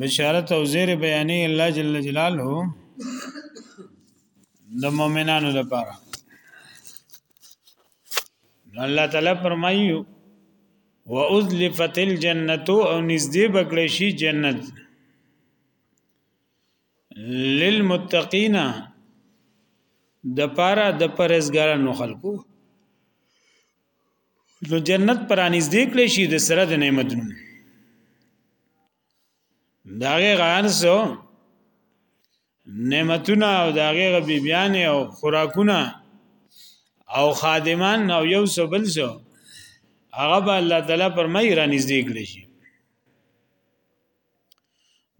بشارت او زیر بیانې الله جل جلاله د مؤمنانو لپاره الله تعالی فرمایي وازلفت الجنه او نږدې بکړې شي جنت للمتقین د پاره د پرهیزګارانو خلکو نو جنت پرانیزدې کړې شي د سره د نعمتونو داغه غان سو نعمتونه او داغه غبي بیان او خوراکونه او خادمان او یو سبل سو هغه به الله تعالی پرمای را نږدې کړی شي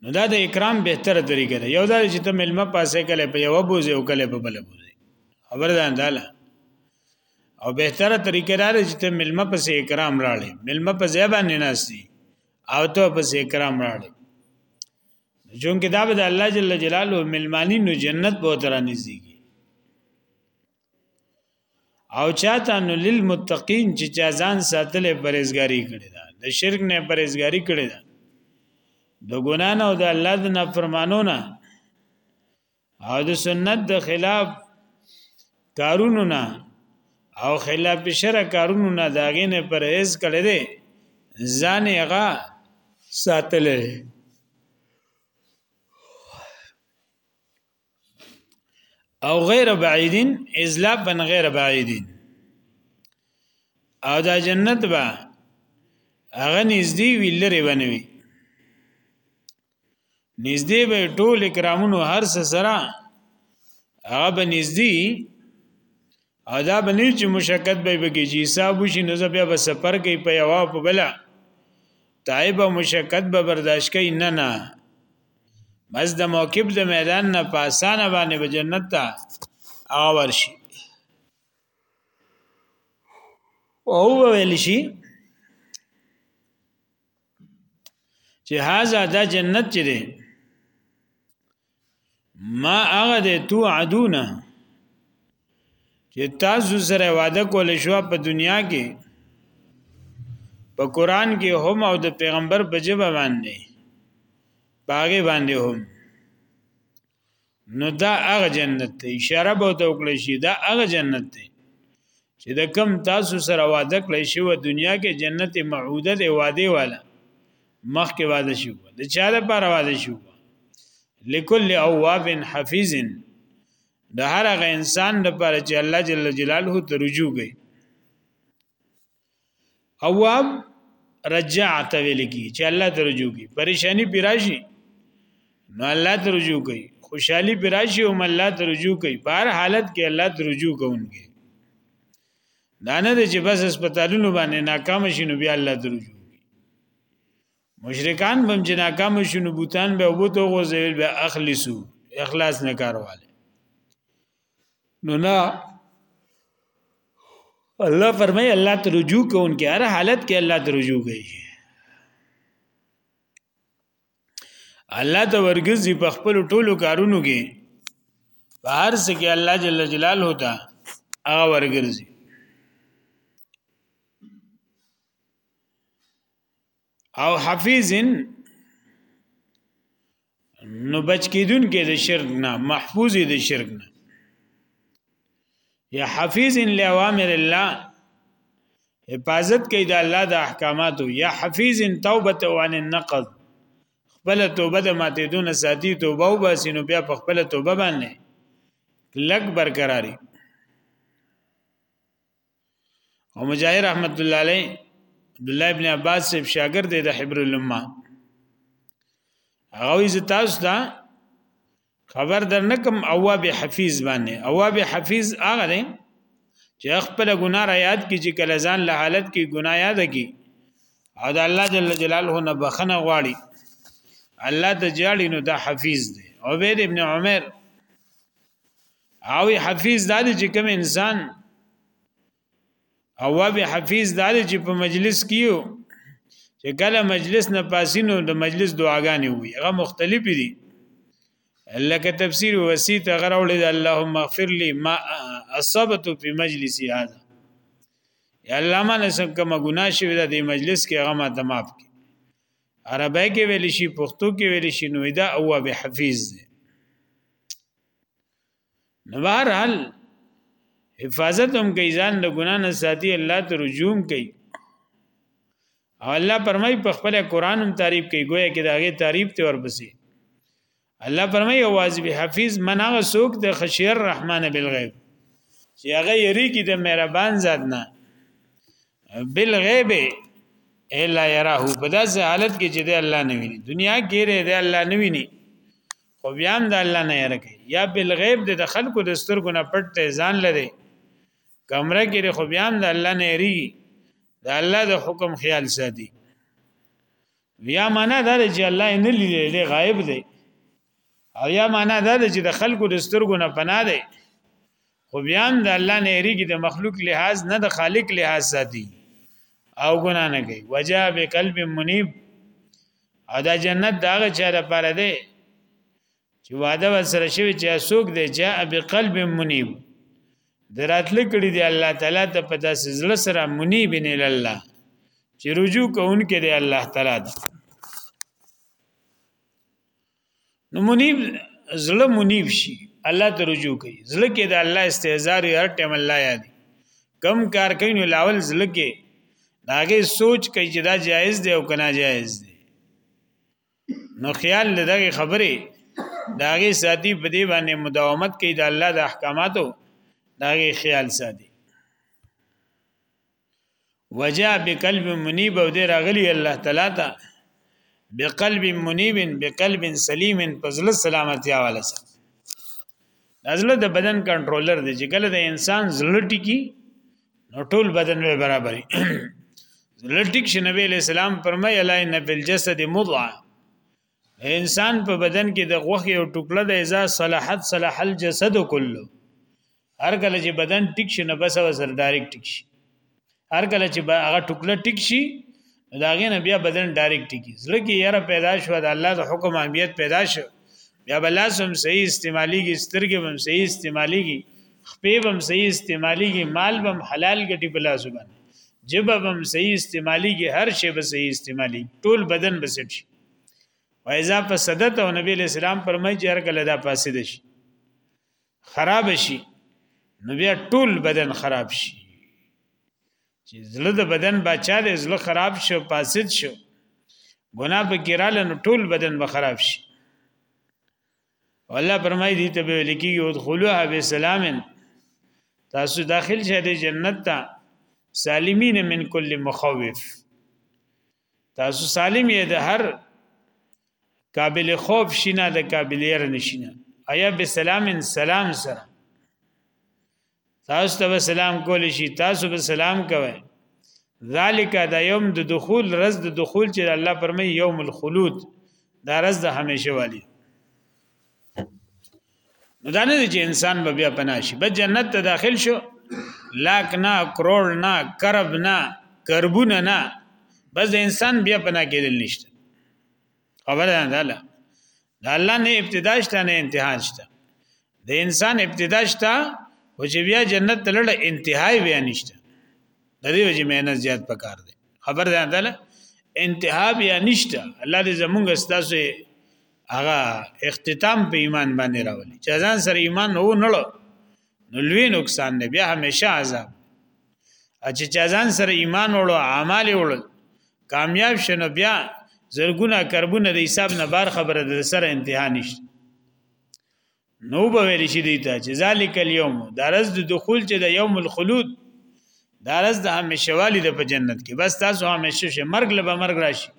نو دا د اکرام بهتره طریقه ده یو دا چې ته ملما پاسه کله په یو بوزي او کله په بل بوزي خبر ده انداله او بهتره طریقه دا ده چې ته ملما پسې اکرام راړې ملما په ځای باندې ناشتي او ته پسې اکرام راړې جون کې دا به د الله جل جلاله ملمانی نو جنت به ترانیږي او چاته نو للمتقین چې چا ځان ساتلې پرهیزګاری کړی دا د شرک نه پرهیزګاری کړی دا د ګنا نه او د الله د نافرمانو نه او د سنت د خلاف کارونو نه او خلاف شرع کارونو نه داغې نه پرهیز کړی دی ځان یې غا ساتلې او غیر بعیدین ازلا بن غیر بعیدین او دا جنت با هغه نږدې وی لري بنوي نږدې به ټول کرامونو هر څه سره هغه به نږدې او دا بنی چې مشقت به بګی چې حساب وشي نو بیا به سفر کوي په یو په بلا تایب مشقت به برداشت کوي نه نه بس د موقف د میدان نه په اسانه باندې به جنت ته اور شي او ویل شي چې هاذا دا جنت چې دی ما هغه د تو عدونه چې تاسو سره وعده کول شو په دنیا کې په قران کې هم او د پیغمبر په جبه باندې باغې باندې هم نو دا هغه جنت ته اشاره به ته وکړې شي دا هغه جنت ته چې د کم تاسو سره وعده کړی شو دنیا کې جنت معوده دی وعده والا مخکې وعده شو د چا لپاره وعده شو لکل اواب حفیظ د هر هغه انسان لپاره چې الله جل جلاله ته رجوع کوي اوام رجع ته ویل کی چې الله ته رجوع کی پریشانی پیراشي نو الله ته رجوع کوي خوشحالي پیراشي هم الله ته رجوع کوي په هر حالت کې الله ته رجوع کوونکی دانه د چې بس هسپتالونو باندې ناکام شینو بیا الله ته رجوع کوي مشرکان بم چې ناکام شینو بوتان به وبو ته غوځول به اخلصو اخلاص نه کارواله نو نه الله فرمای الله ته رجوع کوونکې هر حالت کې الله ته رجوع کوي الله ته ورګزي په خپل ټولو کارونو کې په هر څه کې الله جل جلاله هوتا هغه ورګرځي او حفیظ نو بچ کیدون کې د شرک نه محفوظ د شرک نه یا حفیظ لاوامر الله حفاظت کوي د الله د احکاماتو یا حفیظ توبه عن النقض خپل توبه د ماته دون ساتي توبه او باسینو بیا په خپل توبه باندې لګ برقراري او مجاهد رحمت الله علیه عبد الله ابن عباس صاحب شاګرد دی د حبر الامه هغه یې تاسو ته خبر در نکم اواب حفیظ باندې اواب حفیظ هغه دی چې خپل ګناه را یاد کی چې کله ځان له حالت کې ګناه یاد کی او د الله جل جلاله نه بخنه غواړي الله ته جاړي نو دا حفیظ دی عبید ابن عمر او حفیظ دا دی چې کوم انسان او به حفیظ دا دی چې په مجلس کیو چې کله مجلس نه پاسینو د مجلس دعاګانې وي هغه مختلف دي لکه تفسیر وسیط غره ولید اللهم اغفر لي ما اصبت في مجلسي هذا یا الله ما نسم کوم ګناه شوی د مجلس کې هغه ما تماف کی عربی کې ویل شي پښتو کې ویل شي نو دا او به حفیظ دی نو بهرحال حفاظت هم کوي ځان د ګنا نه ساتي الله ته رجوع کوي او الله پرمای په خپل قران هم تعریف کوي گویا کې داغه تعریف ته ورپسې الله پرمای आवाज به حفیظ من هغه څوک د خشیر الرحمن بالغیب چې هغه یری کې د مهربان ذات نه بالغیب الا يراه په داسې حالت کې چې د الله نه ویني دنیا کې دی الله نه ویني خو بیا هم د الله نه یره کوي یا بل غیب د خلکو د سترګو نه پټ ته ځان لري کمره کې خو بیا هم د الله نه یری د الله د حکم خیال ساتي بیا معنا دا دی چې الله نه لیدل دی غایب دی او یا معنا دا دی چې د خلکو د سترګو نه پناه دی خو بیا هم د الله نه یریږي د مخلوق لحاظ نه د خالق لحاظ ساتي او ګنا نه کوي وجا به قلب منیب او دا جنت دا هغه چا لپاره دی چې وعده وسره شوی چې اسوک دی جاء بقلب منیب دراتل کړي دی الله تعالی ته په داسې زړه سره منیب نه الله چې رجوع کوونکې دی الله تعالی ته نو منیب زړه منیب شي الله ته رجوع کوي زړه کې د الله استهزار هر ټیم الله یاد کم کار کوي نو لاول زړه کې داګه سوچ کوي چې دا جایز دی او کنا جایز دی نو خیال دغه خبره داګه ساتي په دې باندې مداومت کوي د الله د احکاماتو داګه خیال ساتي وجاء بقلب منيب او دې راغلي الله تعالی ته بقلب منيب بقلب سليم پزل سلامتیا والا سره ازله د بدن کنټرولر دی چې کله د انسان زړه ټکی نو ټول بدن به برابرې زړه ټیک شي نبی له سلام فرمایي الا ان بالجسد مضغه انسان په بدن کې د غوخي او ټوکړه د ازا صلاحت صلاح الجسد کله هر کله چې بدن ټیک شي نه بس وسر ډایرکټ ټیک شي هر کله چې هغه ټوکړه ټیک شي دا غي نه بیا بدن ډایرکټ ټیک زړه کې یاره پیدا شو د الله د حکم اهمیت پیدا شو بیا بلاسم صحیح استعمالیږي سترګې هم صحیح استعمالیږي خپې هم صحیح استعمالیږي مال هم حلال ګټي بلاسو باندې جبه هم صحیح استعمالیږي هر شی به صحیح استعمالي ټول بدن بسټ شي وایزا فسدت او نبی علیہ السلام فرمایي چې هرګل دا فاسد شي خراب شي نو بیا ټول بدن خراب شي چې زړه د بدن بچا دی زړه خراب شو فاسد شو ګناه په کېراله نو ټول بدن به خراب شي الله فرمایي دي ته به لکیږي او دخلوها بسلامن تاسو داخل شه د جنت ته سالمین من کل مخوف تاسو سالم یې د هر قابل خوف شینه د قابل ير نشینه ایا به سلام سلام سره تاسو ته سلام کول شي تاسو به سلام کوئ ذالک دا یوم د دخول رز د دخول چې الله پرمه یوم الخلود دا رز د همیشه والی نو دا نه دي چې انسان به بیا پناه شي بس جنت ته داخل شو لاک نه کروڑ نه کرب نه کربونه نه بس د انسان بیا پناه کېدل نشته خبره ده الله دا الله نه ابتدا شته نه انتها شته د انسان ابتدا شته او چې بیا جنت ته لړ انتهای بیا نشته د دې وجه مهنت زیات پکار دی خبر ده الله انتها بیا نشته الله دې زمونږ ستاسو هغه اختتام په ایمان باندې راولي چې ځان سره ایمان وو نه لو نو لوی نقصان دی بیا همیشه عذاب چې ځان سره ایمان وړو اعمال وړو کامیاب شنو بیا زرګونه کربونه د حساب نه بار خبره د سره انتها نشته نو به ویل شي دی ته چې ذالک الیوم درز د دخول چې د یوم الخلود درز د همیشوالی د په جنت کې بس تاسو همیشه شه مرګ له مرګ راشي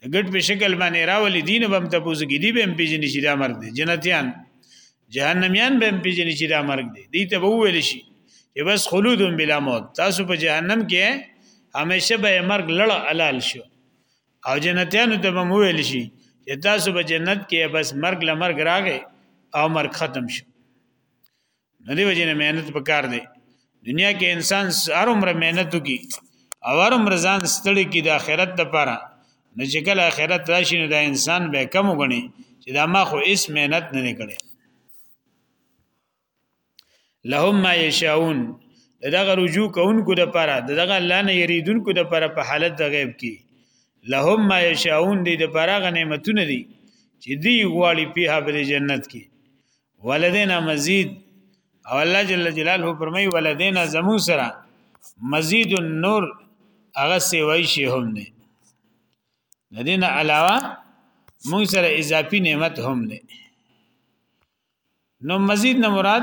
د ګډ په شکل باندې راولي دین به هم تاسو کې دی به هم پیژنې چې دا مرګ دی جنتیان جهنميان به هم پیژنې چې دا مرګ دی دی ته به ویل شي چې بس خلود بلا موت تاسو په جهنم کې همیشه به مرګ لړ حلال شو او جنتیانو ته به مو ویل شي چې تاسو په جنت کې بس مرګ لمرګ راغې او مرګ ختم شو نه دی وجه نه مهنت پکار دی دنیا کې انسان هر عمر مهنت کوي او هر عمر ځان ستړي کې د آخرت لپاره نو چې کله آخرت راشي نو دا انسان به کم وګڼي چې دا ما خو هیڅ مهنت نه کړي لهم ما یشاؤون دغه رجوع کوونکو د پاره دغه الله نه یریدونکو د پاره په حالت د غیب کې لهم ما یشاؤون دې د پاره غ نعمتونه دي چې دی غواړي په هغه جنت کې ولدینا مزید او الله جل جلاله فرمای ولدینا زمو سره مزید النور هغه سیوای شی هم نه لدین علاوه مون سره اضافي نعمت هم نه نو مزید نه مراد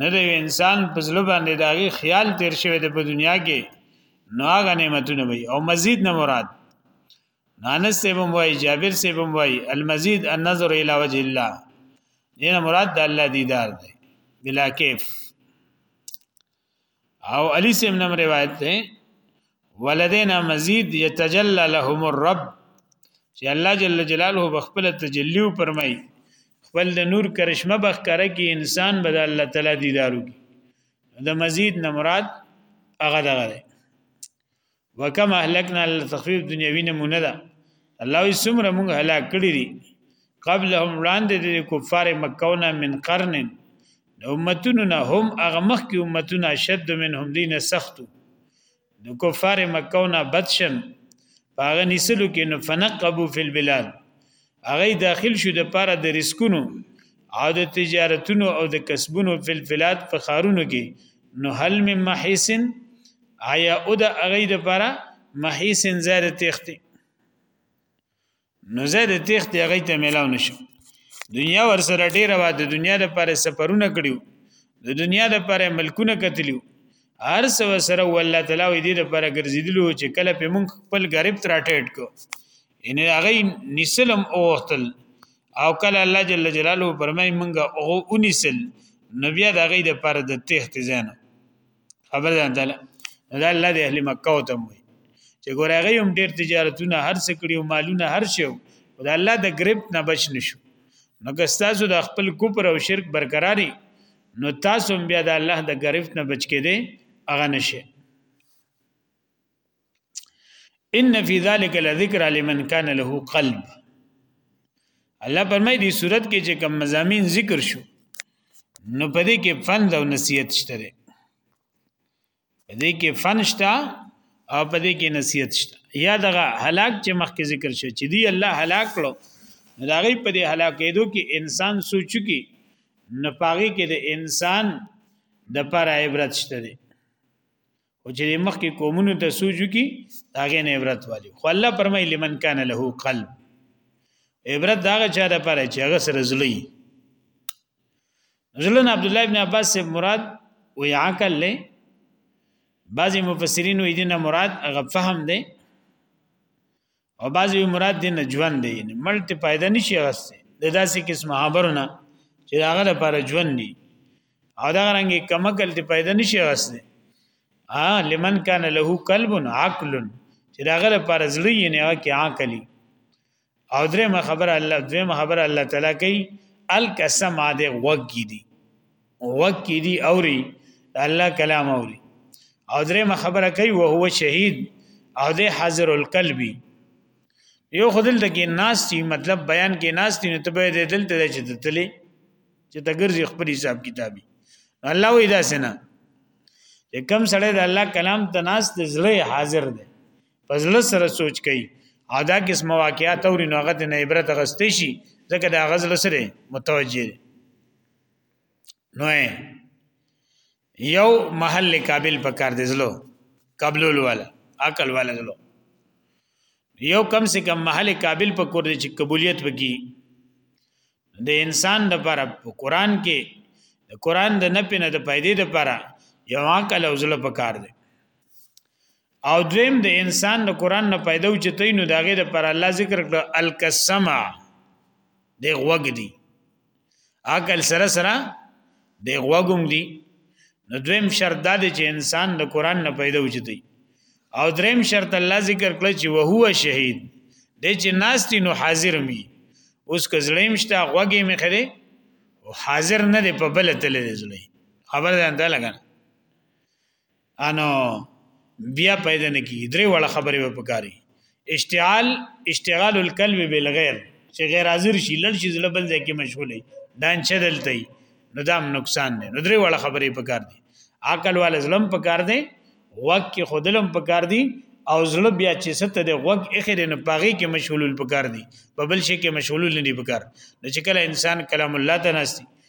نه دی انسان په ځل باندې داغي خیال تیر شوی د په دنیا کې نو هغه نعمتونه وي او مزید نه مراد انس سے بم وای جابر سے بم وای المزید النظر الى وجه الله دینه مراد د الله دیدار دی بلا کیف او علی سیم نم روایت ده ولدینا مزید یتجلى لهم الرب چې الله جل جلاله بخپل تجلی او پرمای خپل د نور کرشمه بخکره کې انسان بد الله تعالی دیدارو کی د مزید نه مراد هغه دغه وکم اهلکنا التخفیف دنیوی نمونه ده الله یې سمره موږ هلاک کړی دي قبلهم وړاندې د کفار مکهونه من قرن امتونو نه هم هغه مخ کې امتونه شد منهم دین سختو د کفار مکهونه بدشن پاغه نسلو کې نو فنقبو فی البلاد هغه داخل شو د پاره د رزقونو او د تجارتونو او د کسبونو فلفلات په خارونو کې نو هل من محیسن آیا او د هغه د پاره محیسن زاد تختی نو زاد تختی هغه ته ملاو نشو دنیا ور سره ډیره وا د دنیا د پاره سفرونه کړیو د دنیا د پاره ملکونه کتلیو هر څه سره والله تعالی وی دې لپاره ګرځیدلو چې کله په مونږ خپل غریب تر اټیټ کو ان هغه نسلم اوختل او کله الله جل جلاله پرمای مونږ او انسل نبی دا غي د پر د تخت زین خبر ده تعالی دا الله د اهل مکه او تم چې ګور هغه هم ډیر تجارتونه هر څه کړی او مالونه هر شی او دا الله د غریب نه بچ نشو نو که تاسو د خپل کوپر او شرک برقراری نو تاسو بیا د الله د گرفت نه بچ کې دي اغه نشه ان فی ذلک لذکر لمن کان له قلب الله پرمای دی صورت کې چې کم مزامین ذکر شو نو پدې کې فند او نصیحت شته دې کې فن شته او په دې کې نصیحت شته یا دغه هلاک چې مخکې ذکر شو چې دی الله هلاک کړو دا غي په دې هلاکېدو کې انسان سوچ کی نه پاغي کې د انسان د پر عبرت شته دی او چې مخکې قومونو ته سوچ کی هغه نه عبرت والی خو الله پرمای لمن کان له قلب عبرت داغه چا د پر چې هغه سره زلی نزلن عبد الله ابن عباس سے مراد وی عقل لے بعضی مفسرین وی دینه مراد هغه فهم دی او بعضی مراد دینه ژوند دی یعنی ملت پیدا نشي غسته د داسې قسم خبرونه چې هغه لپاره ژوند دی او دا رنګه کمکل ته پیدا نشي غسته ا لمن کان له قلب عقل چې هغه لپاره زړی نه هغه کې عقلی او درې مخبر الله درې مخبر الله تعالی کوي الکسم عاد غوږ کی دي غوږ کی دي اوري الله کلام اوري او درې مخبره کوي او هو شهید او د حاضر القلبي یو خدل ته کې ناس دي مطلب بیان کې ناس دي نو ته به د دل ته چې تلې چې تګرځي خپل حساب کتابي الله وې دا سينه چې کم سړی د الله کلام ته ناس د زړه حاضر دی په زړه سره سوچ کوي او دا قسم واقعیات اوري نو هغه د عبرت غستې شي ځکه دا غزل سره متوجه نو یو محل قابل پکار دی زلو قبلول والا عقل والا زلو یو کم سے کم محل قابل پکور دی چې قبولیت وکي د انسان د پر قرآن کې د قرآن د نپنه د پیدې د پر یو عقل او زلو پکار دی او دویم د انسان د قران نه پیدا و چې تین نو داغه د پر الله ذکر کړ الکسما د غوګ دی عقل سره سره د غوګم دی نو دویم شرط دا دی چې انسان د قران نه پیدا و چې دی او دریم شرط الله ذکر کړ چې وهو شهید د چې ناستی نو حاضر می اوس کزړیم شته غوګې می خره او حاضر نه دی په بل تل دی زړه خبر ده انده لګا انو بیا پیدا نه کی درې وړه خبرې به پکاري اشتعال اشتغال القلب بالغیر چې غیر حاضر شي لړ شي زړه بل ځای کې مشغولې دانچه دلته نو دام نقصان دی نو درې وړه خبرې پکار دي عقل وال ظلم پکار دی وق کې خودلم پکار دي او زړه بیا چې ست د غوګ اخر نه پاغي کې مشغول پکار دي په بل شي کې مشغول نه دي پکار نو چې کله انسان کلام الله ته ناشتي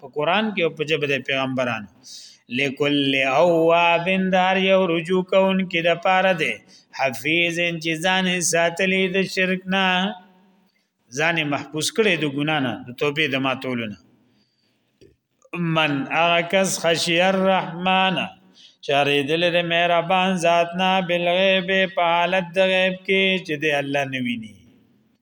په قران کې او په جبه د پیغمبرانو لکل او وابن دار یو رجوع کون کې د پاره ده حفیظ چې ځان ساتلې د شرک نه ځان محفوظ کړي د ګنا نه د توبې د ماتولو نه من اکس خشی الرحمن چارې دل د مهربان ذات نه بالغیب په حالت د غیب کې چې د الله نویني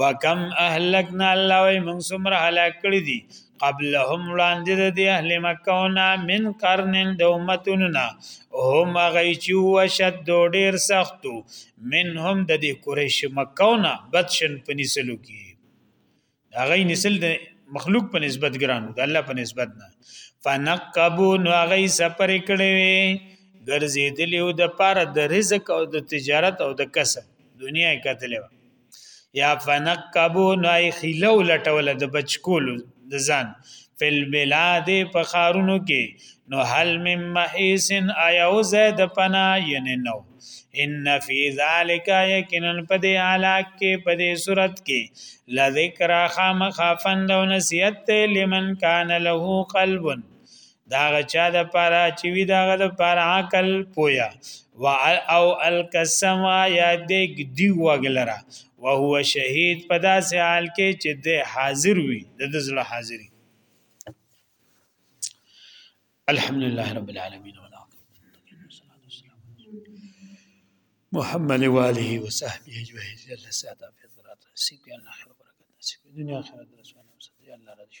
وکم اهلکنا الله وی موږ سمره هلاک کړی دي قبلهم وړاندې د دې اهل مکه ونه من قرن د امتوننا هم غي چې وشد ډیر سختو منهم د دې قریش مکه ونه بدشن پنیسلو کې هغه نسل د مخلوق په نسبت ګرانو د الله په نسبت نه فنقبو نو هغه سفر کړي وي ګرځېدلی او د پاره د رزق او د تجارت او د کسب دنیا یې کتلې وه یا فنقبو نو یې خیلو لټوله د بچکولو د ځان فل بلاد په خارونو کې نو هل مم محیسن آیا او زید پنا یعنی نو ان فی ذالک یقینا پد علاق کې پد صورت کې لذکر خامخافند او نصیحت لمن کان له قلب دا غچا د پاره چې وی دا غد پر عقل پویا وا او القسم یا دګ دی وغلرا وهو شهید په داسې حال کې چې د حاضر وي د ځله حاضری الحمدلله رب العالمین محمد واله وصحبه اجمعین الله ساده په درات سیګ الله خیر برکت سیګ دنیا خیر درسونه سیګ الله رضی